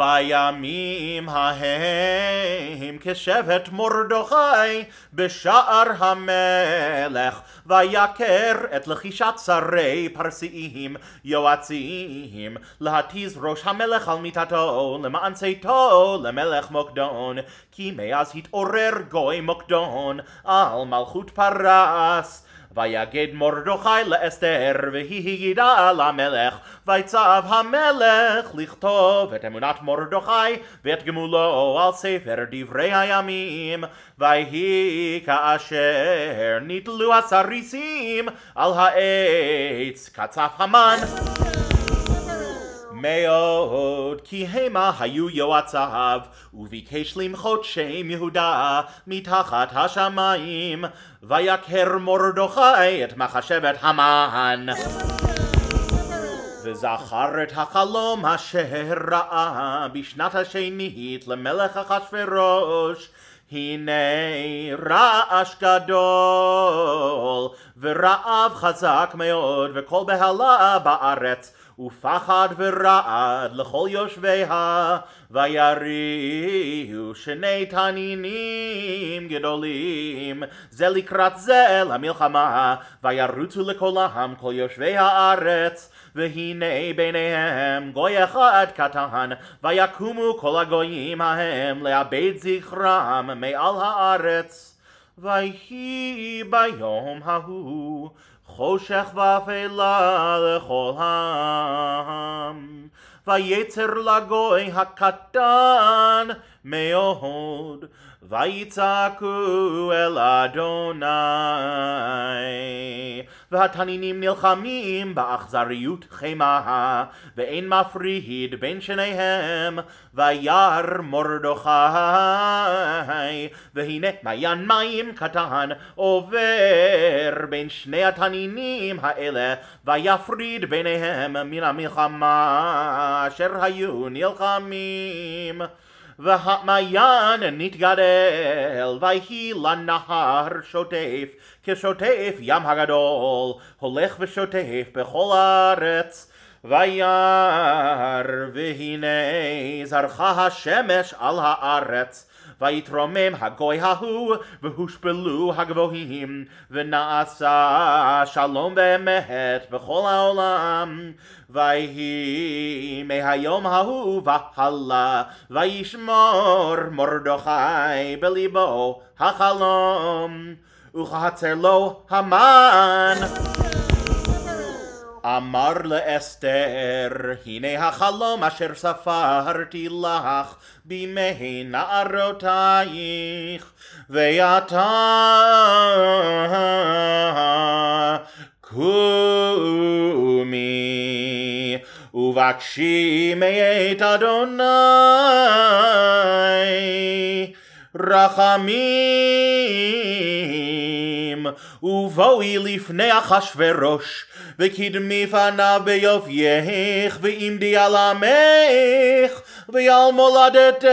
בימים ההם כשבט מרדכי בשער המלך ויכר את לחישת שרי פרסיים יועצים להתיז ראש המלך על מיטתו למען צאתו למלך מוקדון כי מאז התעורר גוי מוקדון על מלכות פרס ויגד מרדכי לאסתר והיא הגידה למלך ויצב המלך לכתוב את אמונת מרדכי ואת גמולו על ספר דברי הימים. ויהי כאשר נתלו הסריסים על העץ קצף המן מאוד כי המה היו יועציו וביקש למחות שם יהודה מתחת השמיים. ויקר מרדכי את מחשבת המן. וזכר את החלום אשר ראה בשנת השנית למלך אחשורוש הנה רעש גדול ורעב חזק מאוד וכל בהלה בארץ ופחד ורעד לכל יושביה. ויריעו שני תנינים גדולים זה לקראת זה למלחמה. וירוצו לכל העם כל יושבי הארץ והנה ביניהם גוי אחד קטן. ויקומו כל הגויים ההם לאבד זכרם מעל הארץ ויהי ביום ההוא חושך ואפלה לכל העם ויצר לגוי הקטן מאוד ויצעקו אל אדוני והתנינים נלחמים באכזריות חמה ואין מפריד בין שניהם וירא מרדכי. והנה מעיין מים קטן עובר בין שני התנינים האלה ויפריד ביניהם מן המלחמה אשר היו נלחמים והמעיין נתגדל ויהי לנהר שוטף כשוטף ים הגדול הולך ושוטף בכל הארץ וירא והנה זרחה השמש על הארץ ויתרומם הגוי ההוא והושפלו הגבוהים ונעשה שלום ואמת בכל העולם ויהי מהיום ההוא והלאה וישמור מרדכי בליבו החלום וכחצר לו המן אמר לאסתר, הנה החלום אשר ספרתי לך בימי נערותייך, ועתה קומי ובקשי מאת אדוני רחמים. ובואי לפני אחשורוש וקדמי פניו ביופייך ועמדי על עמך ועל מולדתך